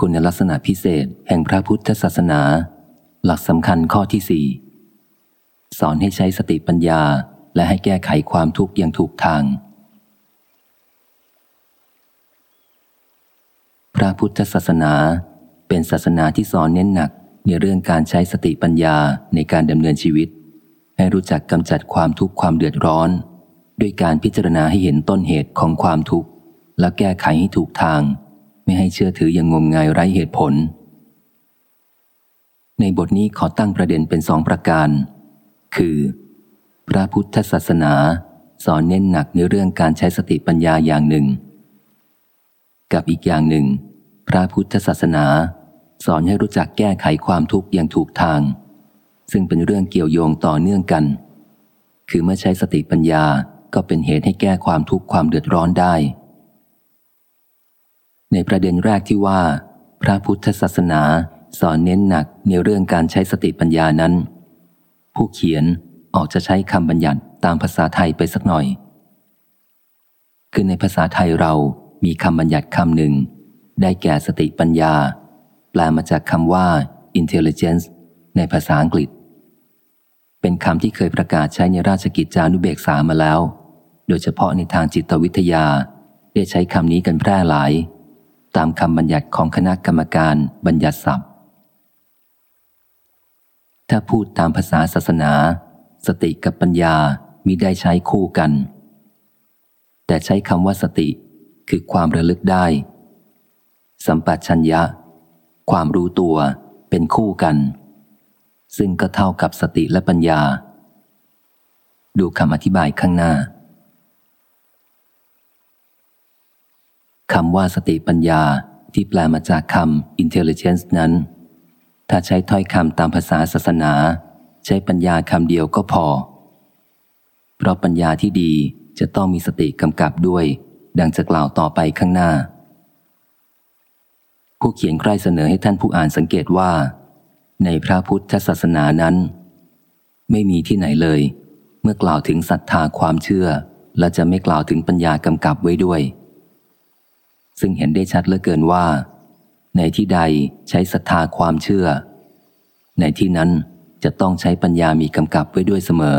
คุณลักษณะพิเศษแห่งพระพุทธศาสนา หลักสำคัญข้อที่สี่สอนให้ใช้สติปัญญาและให้แก้ไขความทุกข์อย่างถูกทาง พระพุทธศาสนาเป็นศาสนาที่สอนเน้นหนักในเรื่องการใช้สติปัญญาในการดำเนินชีวิต ให้รู้จักกำจัดความทุกข์ความเดือดร้อน ด้วยการพิจารณาให้เห็นต้นเหตุของความทุกข์ และแก้ไขให้ถูกทาง ไม่ให้เชื่อถืออย่างงมงายไร้เหตุผล ในบทนี้ขอตั้งประเด็นเป็นสองประการ คือ พระพุทธศาสนา สอนเน้นหนักในเรื่องการใช้สติปัญญาอย่างหนึ่ง กับอีกอย่างหนึ่ง พระพุทธศาสนา สอนให้รู้จักแก้ไขความทุกข์อย่างถูกทาง ซึ่งเป็นเรื่องเกี่ยวโยงต่อเนื่องกัน คือเมื่อใช้สติปัญญาก็เป็นเหตุให้แก้ความทุกข์ความเดือดร้อนได้ ในประเด็นแรกที่ว่า พระพุทธศาสนาสอนเน้นหนักในเรื่องการใช้สติปัญญานั้น ผู้เขียนออกจะใช้คำบัญญัติตามภาษาไทยไปสักหน่อย คือในภาษาไทยเรามีคำบัญญัติคำหนึ่ง ได้แก่สติปัญญา แปลมาจากคำว่า intelligence ในภาษาอังกฤษ เป็นคำที่เคยประกาศใช้ในราชกิจจานุเบกษามาแล้ว โดยเฉพาะในทางจิตวิทยา ได้ใช้คำนี้กันแพร่หลาย ตามคำบัญญัติของคณะกรรมการบัญญัติศัพท์ ถ้าพูดตามภาษาศาสนา สติกับปัญญามิได้ใช้คู่กัน แต่ใช้คำว่าสติคือความระลึกได้ สัมปชัญญะ ความรู้ตัวเป็นคู่กัน ซึ่งก็เท่ากับสติและปัญญา ดูคำอธิบายข้างหน้า คำว่าสติปัญญาที่แปลมาจากคำ intelligence นั้น ถ้าใช้ถ้อยคำตามภาษาศาสนา ใช้ปัญญาคำเดียวก็พอ เพราะปัญญาที่ดีจะต้องมีสติกำกับด้วย ดังจะกล่าวต่อไปข้างหน้า ผู้เขียนใครเสนอให้ท่านผู้อ่านสังเกตว่า ในพระพุทธศาสนานั้น ไม่มีที่ไหนเลย เมื่อกล่าวถึงศรัทธาความเชื่อ และจะไม่กล่าวถึงปัญญากำกับไว้ด้วย ซึ่งเห็นได้ชัดเหลือเกินว่า ในที่ใดใช้ศรัทธาความเชื่อ ในที่นั้นจะต้องใช้ปัญญามีกำกับไว้ด้วยเสมอ